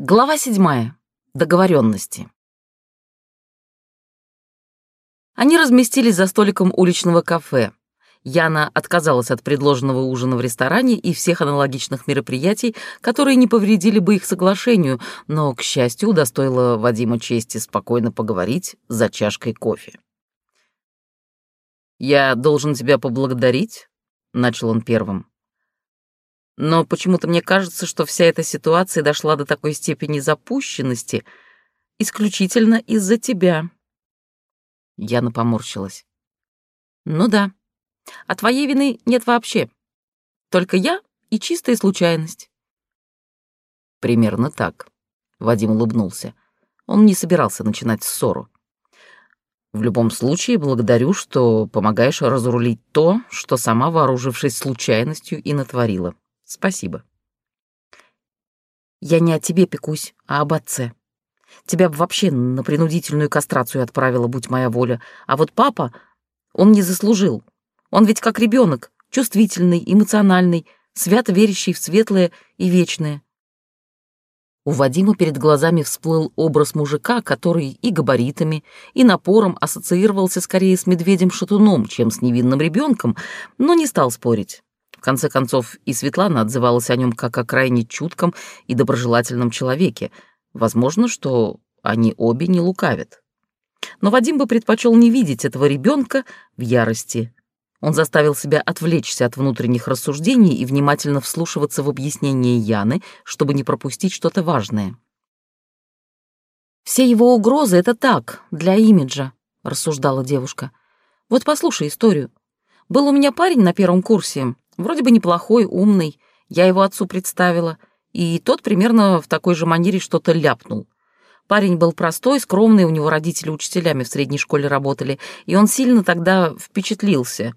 Глава седьмая. Договоренности. Они разместились за столиком уличного кафе. Яна отказалась от предложенного ужина в ресторане и всех аналогичных мероприятий, которые не повредили бы их соглашению, но, к счастью, удостоила Вадима чести спокойно поговорить за чашкой кофе. «Я должен тебя поблагодарить», — начал он первым. Но почему-то мне кажется, что вся эта ситуация дошла до такой степени запущенности исключительно из-за тебя. Яна поморщилась. Ну да, а твоей вины нет вообще. Только я и чистая случайность. Примерно так. Вадим улыбнулся. Он не собирался начинать ссору. В любом случае, благодарю, что помогаешь разрулить то, что сама, вооружившись случайностью, и натворила. Спасибо. Я не о тебе пекусь, а об отце. Тебя бы вообще на принудительную кастрацию отправила, будь моя воля. А вот папа, он не заслужил. Он ведь как ребенок, чувствительный, эмоциональный, свято верящий в светлое и вечное. У Вадима перед глазами всплыл образ мужика, который и габаритами, и напором ассоциировался скорее с медведем-шатуном, чем с невинным ребенком, но не стал спорить. В конце концов, и Светлана отзывалась о нем как о крайне чутком и доброжелательном человеке. Возможно, что они обе не лукавят. Но Вадим бы предпочел не видеть этого ребенка в ярости. Он заставил себя отвлечься от внутренних рассуждений и внимательно вслушиваться в объяснение Яны, чтобы не пропустить что-то важное. «Все его угрозы — это так, для имиджа», — рассуждала девушка. «Вот послушай историю. Был у меня парень на первом курсе, Вроде бы неплохой, умный. Я его отцу представила. И тот примерно в такой же манере что-то ляпнул. Парень был простой, скромный, у него родители учителями в средней школе работали, и он сильно тогда впечатлился.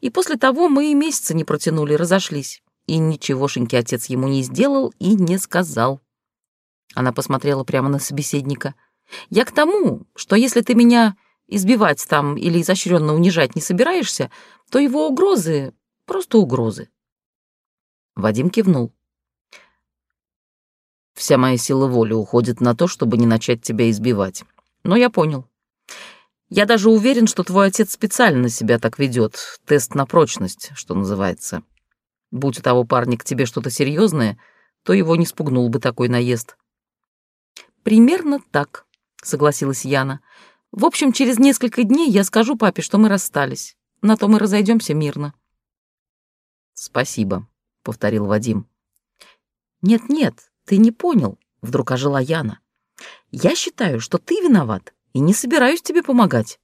И после того мы и месяца не протянули, разошлись. И ничегошеньки отец ему не сделал и не сказал. Она посмотрела прямо на собеседника. «Я к тому, что если ты меня избивать там или изощренно унижать не собираешься, то его угрозы Просто угрозы. Вадим кивнул. Вся моя сила воли уходит на то, чтобы не начать тебя избивать. Но я понял. Я даже уверен, что твой отец специально себя так ведет. Тест на прочность, что называется. Будь у того парня к тебе что-то серьезное, то его не спугнул бы такой наезд. Примерно так, согласилась Яна. В общем, через несколько дней я скажу папе, что мы расстались. На то мы разойдемся мирно. «Спасибо», — повторил Вадим. «Нет-нет, ты не понял», — вдруг ожила Яна. «Я считаю, что ты виноват, и не собираюсь тебе помогать».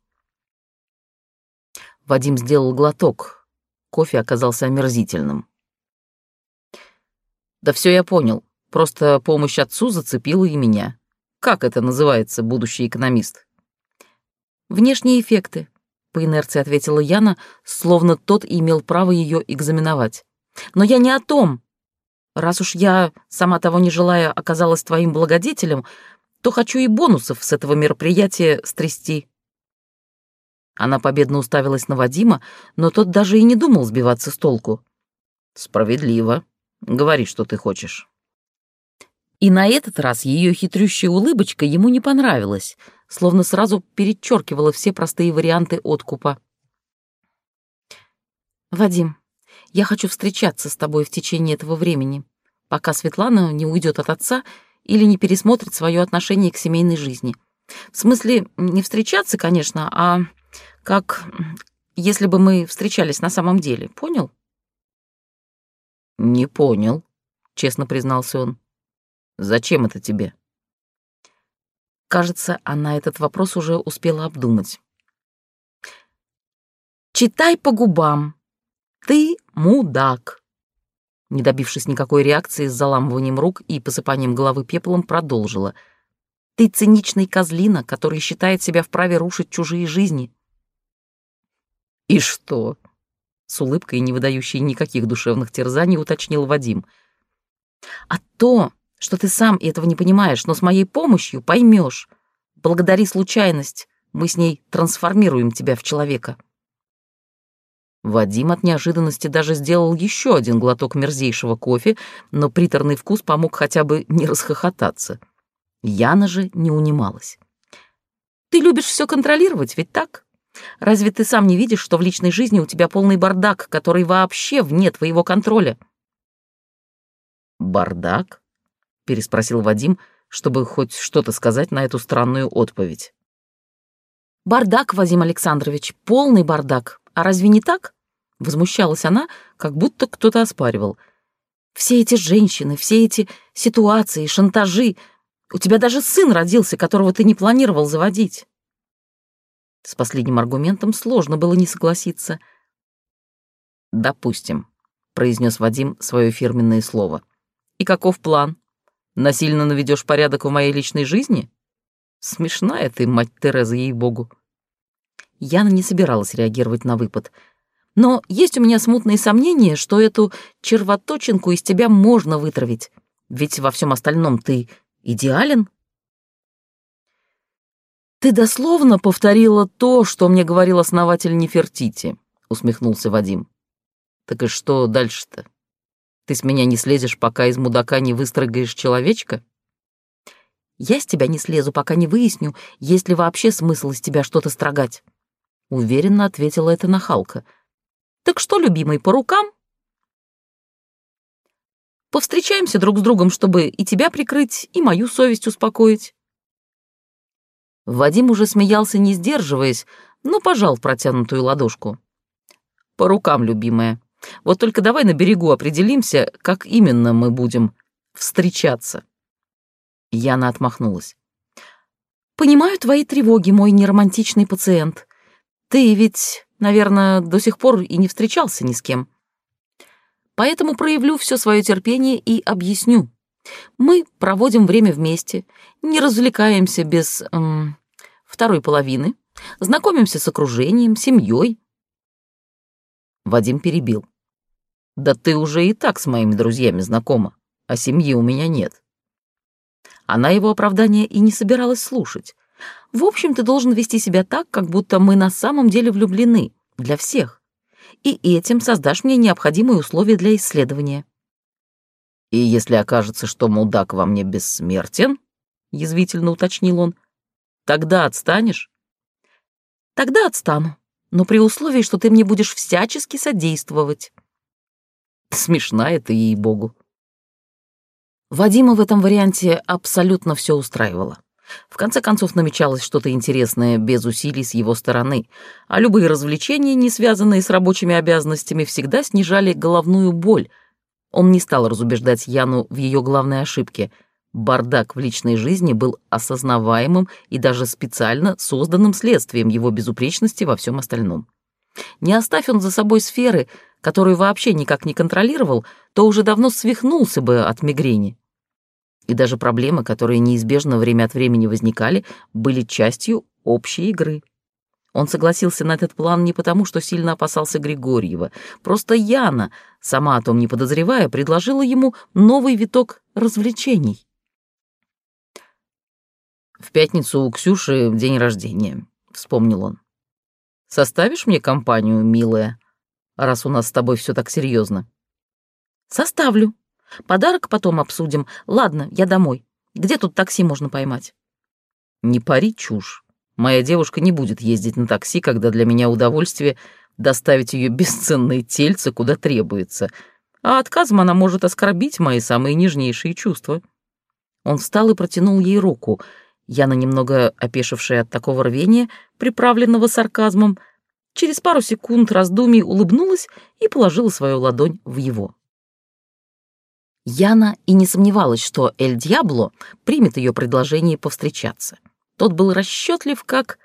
Вадим сделал глоток. Кофе оказался омерзительным. «Да все я понял. Просто помощь отцу зацепила и меня. Как это называется, будущий экономист?» «Внешние эффекты», по инерции ответила Яна, словно тот имел право ее экзаменовать. Но я не о том. Раз уж я, сама того не желая, оказалась твоим благодетелем, то хочу и бонусов с этого мероприятия стрясти. Она победно уставилась на Вадима, но тот даже и не думал сбиваться с толку. «Справедливо. Говори, что ты хочешь». И на этот раз ее хитрющая улыбочка ему не понравилась — словно сразу перечеркивала все простые варианты откупа. «Вадим, я хочу встречаться с тобой в течение этого времени, пока Светлана не уйдет от отца или не пересмотрит свое отношение к семейной жизни. В смысле, не встречаться, конечно, а как если бы мы встречались на самом деле, понял?» «Не понял», — честно признался он. «Зачем это тебе?» Кажется, она этот вопрос уже успела обдумать. «Читай по губам. Ты мудак». Не добившись никакой реакции с заламыванием рук и посыпанием головы пеплом, продолжила. «Ты циничный козлина, который считает себя вправе рушить чужие жизни». «И что?» С улыбкой, не выдающей никаких душевных терзаний, уточнил Вадим. «А то, что ты сам этого не понимаешь, но с моей помощью поймешь. Благодари случайность, мы с ней трансформируем тебя в человека». Вадим от неожиданности даже сделал еще один глоток мерзейшего кофе, но приторный вкус помог хотя бы не расхохотаться. Яна же не унималась. «Ты любишь все контролировать, ведь так? Разве ты сам не видишь, что в личной жизни у тебя полный бардак, который вообще вне твоего контроля?» «Бардак?» — переспросил Вадим, чтобы хоть что-то сказать на эту странную отповедь. «Бардак, Вадим Александрович, полный бардак. А разве не так?» Возмущалась она, как будто кто-то оспаривал. «Все эти женщины, все эти ситуации, шантажи. У тебя даже сын родился, которого ты не планировал заводить». С последним аргументом сложно было не согласиться. «Допустим», — произнес Вадим свое фирменное слово. «И каков план? Насильно наведешь порядок в моей личной жизни? Смешная ты, мать Тереза, ей-богу». Яна не собиралась реагировать на выпад — но есть у меня смутные сомнения, что эту червоточинку из тебя можно вытравить. Ведь во всем остальном ты идеален. «Ты дословно повторила то, что мне говорил основатель Нефертити», — усмехнулся Вадим. «Так и что дальше-то? Ты с меня не слезешь, пока из мудака не выстрогаешь человечка?» «Я с тебя не слезу, пока не выясню, есть ли вообще смысл из тебя что-то строгать», — уверенно ответила эта нахалка — так что, любимый, по рукам? Повстречаемся друг с другом, чтобы и тебя прикрыть, и мою совесть успокоить. Вадим уже смеялся, не сдерживаясь, но пожал протянутую ладошку. По рукам, любимая. Вот только давай на берегу определимся, как именно мы будем встречаться. Яна отмахнулась. «Понимаю твои тревоги, мой неромантичный пациент. Ты ведь Наверное, до сих пор и не встречался ни с кем. Поэтому проявлю все свое терпение и объясню. Мы проводим время вместе, не развлекаемся без эм, второй половины, знакомимся с окружением, семьей. Вадим перебил. Да ты уже и так с моими друзьями знакома, а семьи у меня нет. Она его оправдания и не собиралась слушать. В общем, ты должен вести себя так, как будто мы на самом деле влюблены. Для всех. И этим создашь мне необходимые условия для исследования. И если окажется, что мудак во мне бессмертен, — язвительно уточнил он, — тогда отстанешь? Тогда отстану, но при условии, что ты мне будешь всячески содействовать. Смешная ты, ей-богу. Вадима в этом варианте абсолютно все устраивало. В конце концов намечалось что-то интересное без усилий с его стороны, а любые развлечения, не связанные с рабочими обязанностями, всегда снижали головную боль. Он не стал разубеждать Яну в ее главной ошибке. Бардак в личной жизни был осознаваемым и даже специально созданным следствием его безупречности во всем остальном. Не оставь он за собой сферы, которую вообще никак не контролировал, то уже давно свихнулся бы от мигрени и даже проблемы, которые неизбежно время от времени возникали, были частью общей игры. Он согласился на этот план не потому, что сильно опасался Григорьева. Просто Яна, сама о том не подозревая, предложила ему новый виток развлечений. «В пятницу у Ксюши день рождения», — вспомнил он. «Составишь мне компанию, милая, раз у нас с тобой все так серьезно?» «Составлю», Подарок потом обсудим. Ладно, я домой. Где тут такси можно поймать? Не пари чушь. Моя девушка не будет ездить на такси, когда для меня удовольствие доставить ее бесценные тельце куда требуется. А отказом она может оскорбить мои самые нежнейшие чувства. Он встал и протянул ей руку. Яна, немного опешившая от такого рвения, приправленного сарказмом, через пару секунд раздумий улыбнулась и положила свою ладонь в его. Яна и не сомневалась, что Эль Дьябло примет ее предложение повстречаться. Тот был расчетлив, как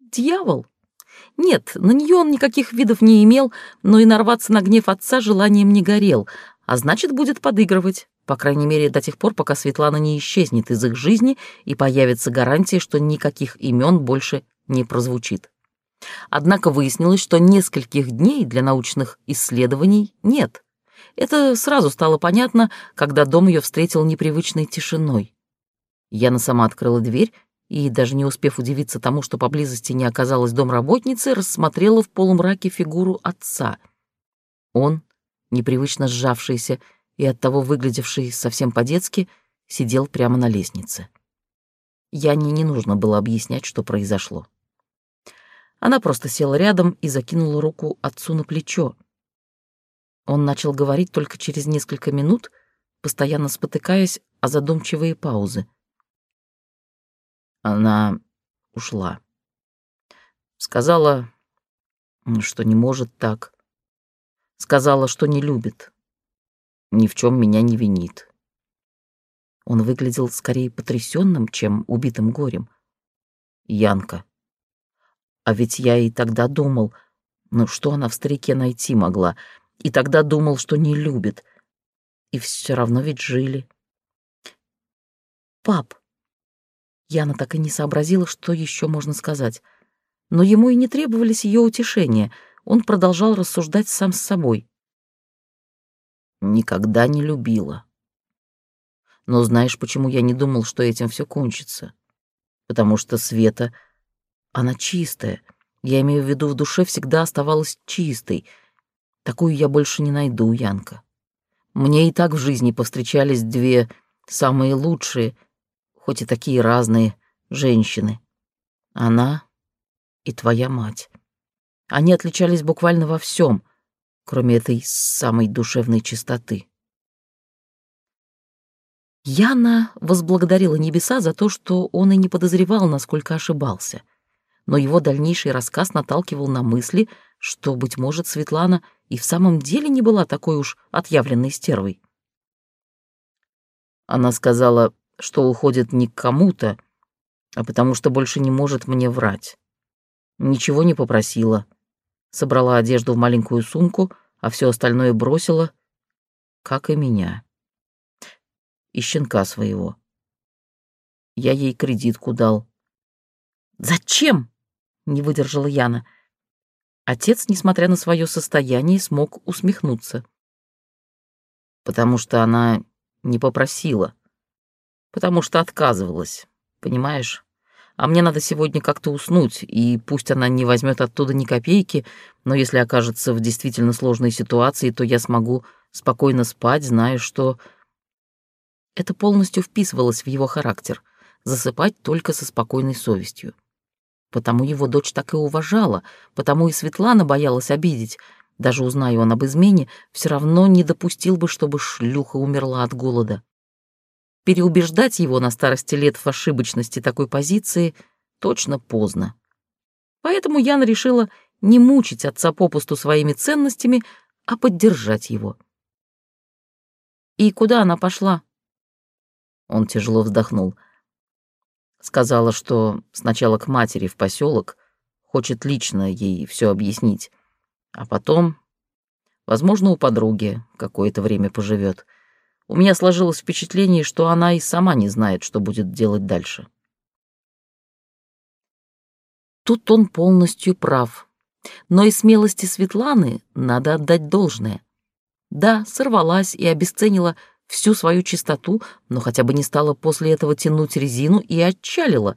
дьявол. Нет, на нее он никаких видов не имел, но и нарваться на гнев отца желанием не горел, а значит, будет подыгрывать, по крайней мере, до тех пор, пока Светлана не исчезнет из их жизни и появится гарантия, что никаких имен больше не прозвучит. Однако выяснилось, что нескольких дней для научных исследований нет — это сразу стало понятно, когда дом ее встретил непривычной тишиной. Яна сама открыла дверь и, даже не успев удивиться тому, что поблизости не оказалось домработницы, рассмотрела в полумраке фигуру отца. Он, непривычно сжавшийся и оттого выглядевший совсем по-детски, сидел прямо на лестнице. Яне не нужно было объяснять, что произошло. Она просто села рядом и закинула руку отцу на плечо. Он начал говорить только через несколько минут, постоянно спотыкаясь о задумчивые паузы. Она ушла. Сказала, что не может так. Сказала, что не любит. Ни в чем меня не винит. Он выглядел скорее потрясенным, чем убитым горем. Янка. А ведь я и тогда думал, ну что она в старике найти могла? И тогда думал, что не любит. И все равно ведь жили. Пап. Яна так и не сообразила, что еще можно сказать. Но ему и не требовались ее утешения. Он продолжал рассуждать сам с собой. Никогда не любила. Но знаешь, почему я не думал, что этим все кончится? Потому что Света, она чистая. Я имею в виду, в душе всегда оставалась чистой. Такую я больше не найду, Янка. Мне и так в жизни повстречались две самые лучшие, хоть и такие разные, женщины. Она и твоя мать. Они отличались буквально во всем, кроме этой самой душевной чистоты. Яна возблагодарила небеса за то, что он и не подозревал, насколько ошибался. Но его дальнейший рассказ наталкивал на мысли, что, быть может, Светлана и в самом деле не была такой уж отъявленной стервой. Она сказала, что уходит не к кому-то, а потому что больше не может мне врать. Ничего не попросила. Собрала одежду в маленькую сумку, а все остальное бросила, как и меня и щенка своего. Я ей кредитку дал. «Зачем?» — не выдержала Яна. Отец, несмотря на свое состояние, смог усмехнуться. «Потому что она не попросила. Потому что отказывалась, понимаешь? А мне надо сегодня как-то уснуть, и пусть она не возьмет оттуда ни копейки, но если окажется в действительно сложной ситуации, то я смогу спокойно спать, зная, что это полностью вписывалось в его характер — засыпать только со спокойной совестью. Потому его дочь так и уважала, потому и Светлана боялась обидеть. Даже узная он об измене, все равно не допустил бы, чтобы шлюха умерла от голода. Переубеждать его на старости лет в ошибочности такой позиции точно поздно. Поэтому Яна решила не мучить отца попусту своими ценностями, а поддержать его. И куда она пошла? Он тяжело вздохнул. Сказала, что сначала к матери в поселок, хочет лично ей все объяснить, а потом, возможно, у подруги какое-то время поживет. У меня сложилось впечатление, что она и сама не знает, что будет делать дальше. Тут он полностью прав. Но и смелости Светланы надо отдать должное. Да, сорвалась и обесценила всю свою чистоту, но хотя бы не стала после этого тянуть резину и отчалила.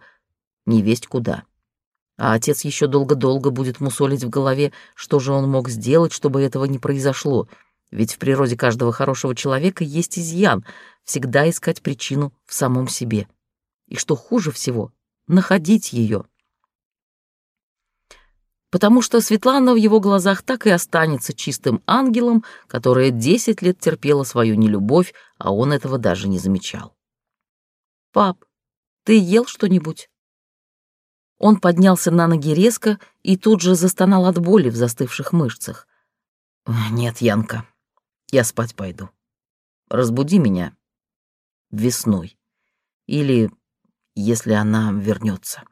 Не весть куда. А отец еще долго-долго будет мусолить в голове, что же он мог сделать, чтобы этого не произошло. Ведь в природе каждого хорошего человека есть изъян — всегда искать причину в самом себе. И что хуже всего — находить ее потому что Светлана в его глазах так и останется чистым ангелом, которая десять лет терпела свою нелюбовь, а он этого даже не замечал. «Пап, ты ел что-нибудь?» Он поднялся на ноги резко и тут же застонал от боли в застывших мышцах. «Нет, Янка, я спать пойду. Разбуди меня весной. Или если она вернется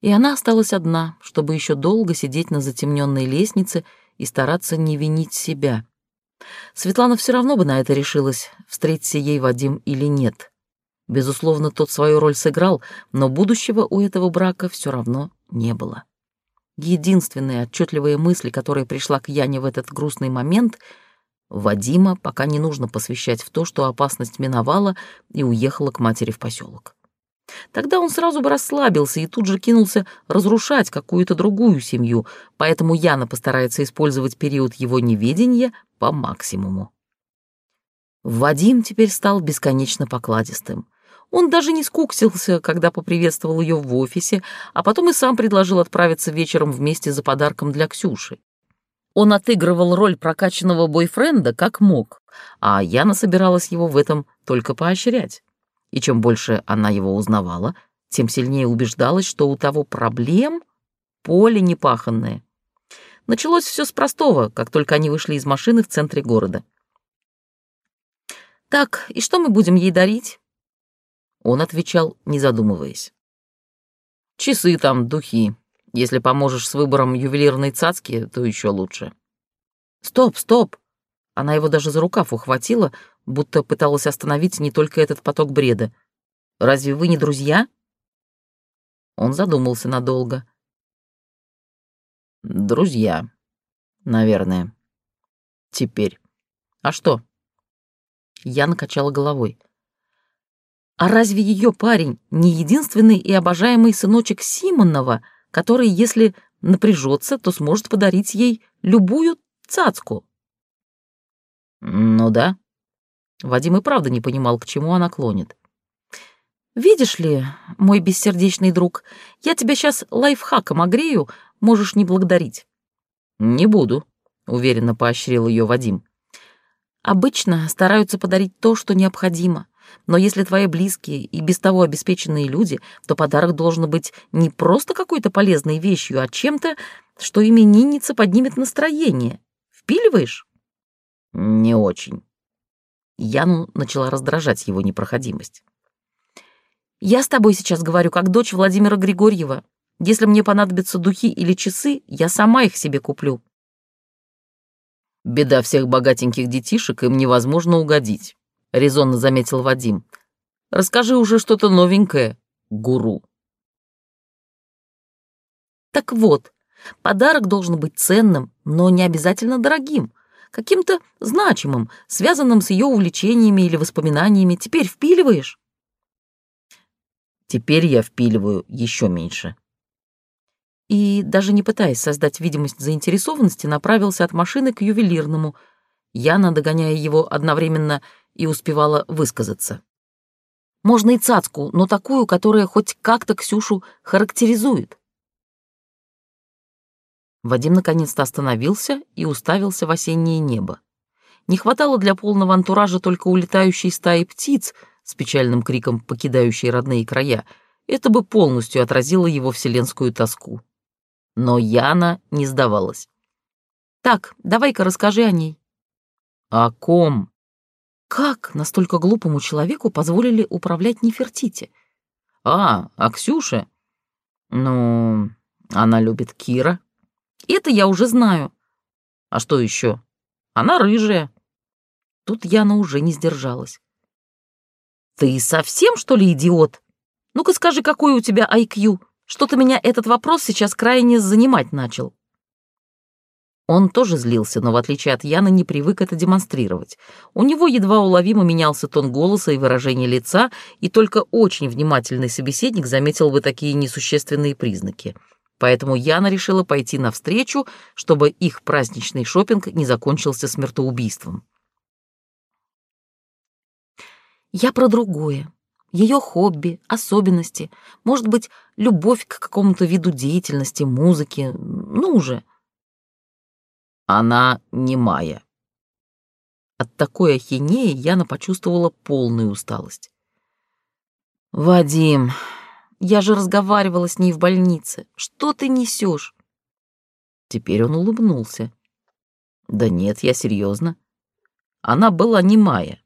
и она осталась одна, чтобы еще долго сидеть на затемненной лестнице и стараться не винить себя. Светлана все равно бы на это решилась, встретиться ей Вадим или нет. Безусловно, тот свою роль сыграл, но будущего у этого брака все равно не было. Единственная отчетливая мысль, которая пришла к Яне в этот грустный момент — Вадима пока не нужно посвящать в то, что опасность миновала и уехала к матери в поселок. Тогда он сразу бы расслабился и тут же кинулся разрушать какую-то другую семью, поэтому Яна постарается использовать период его неведения по максимуму. Вадим теперь стал бесконечно покладистым. Он даже не скуксился, когда поприветствовал ее в офисе, а потом и сам предложил отправиться вечером вместе за подарком для Ксюши. Он отыгрывал роль прокачанного бойфренда как мог, а Яна собиралась его в этом только поощрять. И чем больше она его узнавала, тем сильнее убеждалась, что у того проблем поле непаханное. Началось все с простого, как только они вышли из машины в центре города. «Так, и что мы будем ей дарить?» Он отвечал, не задумываясь. «Часы там, духи. Если поможешь с выбором ювелирной цацки, то еще лучше». «Стоп, стоп!» Она его даже за рукав ухватила, будто пыталась остановить не только этот поток бреда. «Разве вы не друзья?» Он задумался надолго. «Друзья, наверное. Теперь. А что?» Я накачала головой. А разве ее парень не единственный и обожаемый сыночек Симонова, который, если напряжется, то сможет подарить ей любую цацку? Ну да. Вадим и правда не понимал, к чему она клонит. «Видишь ли, мой бессердечный друг, я тебя сейчас лайфхаком огрею, можешь не благодарить». «Не буду», — уверенно поощрил ее Вадим. «Обычно стараются подарить то, что необходимо. Но если твои близкие и без того обеспеченные люди, то подарок должен быть не просто какой-то полезной вещью, а чем-то, что именинница поднимет настроение. Впиливаешь? Не очень. Яну начала раздражать его непроходимость. Я с тобой сейчас говорю, как дочь Владимира Григорьева. Если мне понадобятся духи или часы, я сама их себе куплю. Беда всех богатеньких детишек, им невозможно угодить. — резонно заметил Вадим. «Расскажи уже что-то новенькое, гуру». Так вот, подарок должен быть ценным, но не обязательно дорогим, каким-то значимым, связанным с ее увлечениями или воспоминаниями. Теперь впиливаешь? Теперь я впиливаю еще меньше. И, даже не пытаясь создать видимость заинтересованности, направился от машины к ювелирному. Яна, догоняя его одновременно и успевала высказаться. Можно и цацку, но такую, которая хоть как-то Ксюшу характеризует. Вадим наконец-то остановился и уставился в осеннее небо. Не хватало для полного антуража только улетающей стаи птиц с печальным криком, покидающей родные края. Это бы полностью отразило его вселенскую тоску. Но Яна не сдавалась. «Так, давай-ка расскажи о ней». «О ком?» Как настолько глупому человеку позволили управлять Нефертити? А, а Ксюша? Ну, она любит Кира. Это я уже знаю. А что еще? Она рыжая. Тут Яна уже не сдержалась. Ты совсем, что ли, идиот? Ну-ка скажи, какой у тебя IQ? Что-то меня этот вопрос сейчас крайне занимать начал. Он тоже злился, но в отличие от Яны не привык это демонстрировать. У него едва уловимо менялся тон голоса и выражение лица, и только очень внимательный собеседник заметил бы такие несущественные признаки. Поэтому Яна решила пойти навстречу, чтобы их праздничный шопинг не закончился смертоубийством. «Я про другое. Ее хобби, особенности, может быть, любовь к какому-то виду деятельности, музыке, ну уже». Она немая. От такой ахинеи Яна почувствовала полную усталость. «Вадим, я же разговаривала с ней в больнице. Что ты несешь?» Теперь он улыбнулся. «Да нет, я серьезно. Она была немая.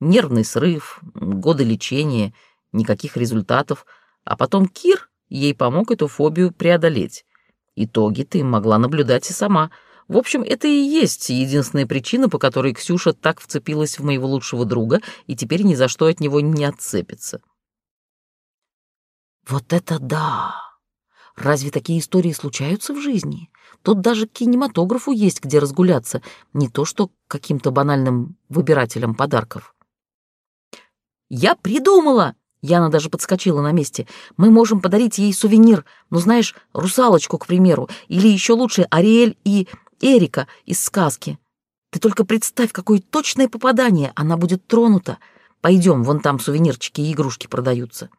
Нервный срыв, годы лечения, никаких результатов. А потом Кир ей помог эту фобию преодолеть. Итоги ты могла наблюдать и сама — в общем, это и есть единственная причина, по которой Ксюша так вцепилась в моего лучшего друга и теперь ни за что от него не отцепится. Вот это да! Разве такие истории случаются в жизни? Тут даже кинематографу есть где разгуляться, не то что каким-то банальным выбирателям подарков. «Я придумала! Яна даже подскочила на месте. «Мы можем подарить ей сувенир, ну, знаешь, русалочку, к примеру, или еще лучше Ариэль и Эрика из сказки. Ты только представь, какое точное попадание, она будет тронута. Пойдем, вон там сувенирчики и игрушки продаются».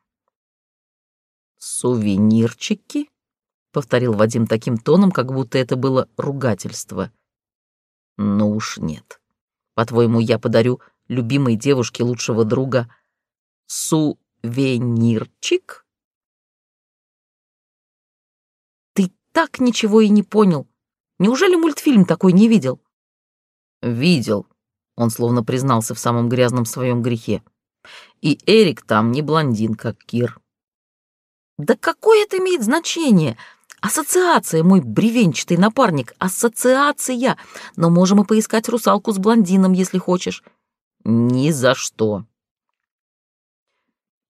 «Сувенирчики?» — повторил Вадим таким тоном, как будто это было ругательство. «Ну уж нет. По-твоему, я подарю любимой девушке лучшего друга сувенирчик?» «Ты так ничего и не понял. Неужели мультфильм такой не видел?» «Видел», — он словно признался в самом грязном своем грехе. «И Эрик там не блондин, как Кир». «Да какое это имеет значение? Ассоциация, мой бревенчатый напарник, ассоциация. Но можем и поискать русалку с блондином, если хочешь». «Ни за что»,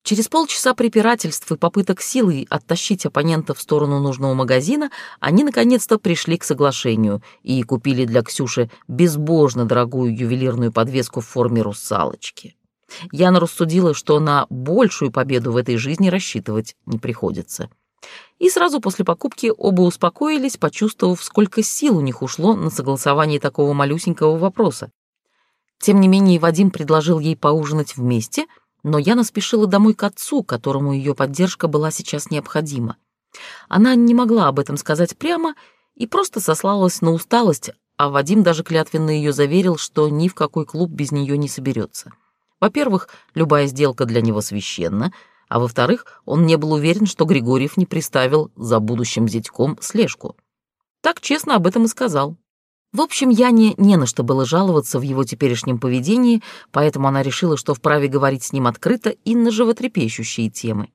Через полчаса препирательств и попыток силой оттащить оппонента в сторону нужного магазина, они наконец-то пришли к соглашению и купили для Ксюши безбожно дорогую ювелирную подвеску в форме русалочки. Яна рассудила, что на большую победу в этой жизни рассчитывать не приходится. И сразу после покупки оба успокоились, почувствовав, сколько сил у них ушло на согласование такого малюсенького вопроса. Тем не менее, Вадим предложил ей поужинать вместе — но Яна спешила домой к отцу, которому ее поддержка была сейчас необходима. Она не могла об этом сказать прямо и просто сослалась на усталость, а Вадим даже клятвенно ее заверил, что ни в какой клуб без нее не соберется. Во-первых, любая сделка для него священна, а во-вторых, он не был уверен, что Григорьев не приставил за будущим зятьком слежку. Так честно об этом и сказал. В общем, Яне не на что было жаловаться в его теперешнем поведении, поэтому она решила, что вправе говорить с ним открыто и на животрепещущие темы.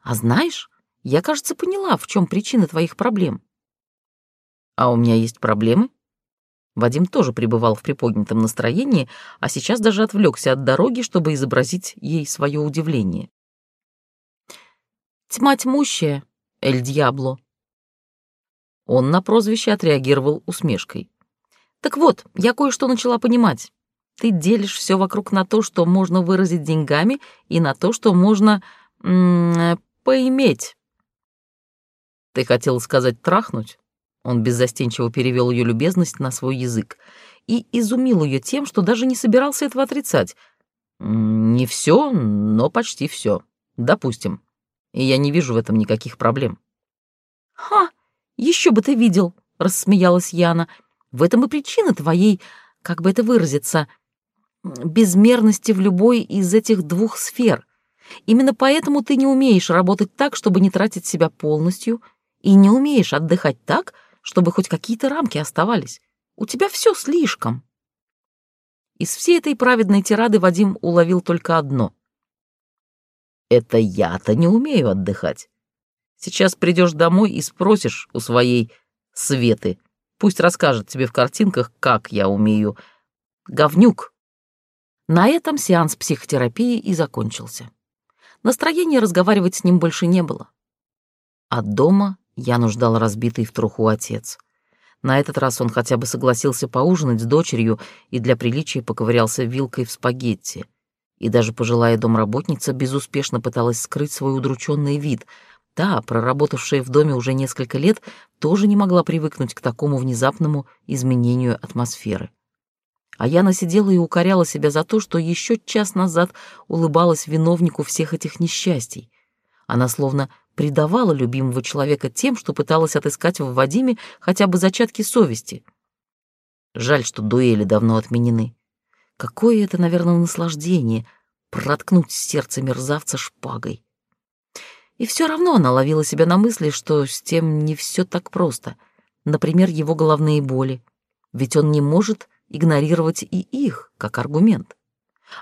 «А знаешь, я, кажется, поняла, в чем причина твоих проблем». «А у меня есть проблемы?» Вадим тоже пребывал в приподнятом настроении, а сейчас даже отвлекся от дороги, чтобы изобразить ей свое удивление. «Тьма тьмущая, Эль Дьябло», он на прозвище отреагировал усмешкой. «Так вот, я кое-что начала понимать. Ты делишь все вокруг на то, что можно выразить деньгами, и на то, что можно м -м, поиметь». «Ты хотел сказать трахнуть?» Он беззастенчиво перевел ее любезность на свой язык и изумил ее тем, что даже не собирался этого отрицать. «Не все, но почти все. Допустим. И я не вижу в этом никаких проблем». «Ха!» Еще бы ты видел, рассмеялась Яна. В этом и причина твоей, как бы это выразиться, безмерности в любой из этих двух сфер. Именно поэтому ты не умеешь работать так, чтобы не тратить себя полностью, и не умеешь отдыхать так, чтобы хоть какие-то рамки оставались. У тебя все слишком. Из всей этой праведной тирады Вадим уловил только одно. «Это я-то не умею отдыхать. Сейчас придешь домой и спросишь у своей Светы. Пусть расскажет тебе в картинках, как я умею. Говнюк. На этом сеанс психотерапии и закончился. Настроения разговаривать с ним больше не было. От дома я нуждал разбитый в труху отец. На этот раз он хотя бы согласился поужинать с дочерью и для приличия поковырялся вилкой в спагетти. И даже пожилая домработница безуспешно пыталась скрыть свой удрученный вид — Та, проработавшая в доме уже несколько лет, тоже не могла привыкнуть к такому внезапному изменению атмосферы. А я насидела и укоряла себя за то, что еще час назад улыбалась виновнику всех этих несчастий. Она словно предавала любимого человека тем, что пыталась отыскать в Вадиме хотя бы зачатки совести. Жаль, что дуэли давно отменены. Какое это, наверное, наслаждение — проткнуть сердце мерзавца шпагой. И все равно она ловила себя на мысли, что с тем не все так просто. Например, его головные боли. Ведь он не может игнорировать и их, как аргумент.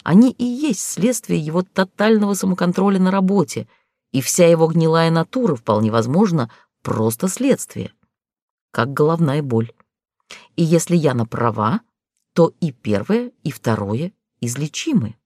Они и есть следствие его тотального самоконтроля на работе, и вся его гнилая натура, вполне возможно, просто следствие. Как головная боль. И если Яна права, то и первое, и второе излечимы.